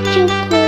就哭。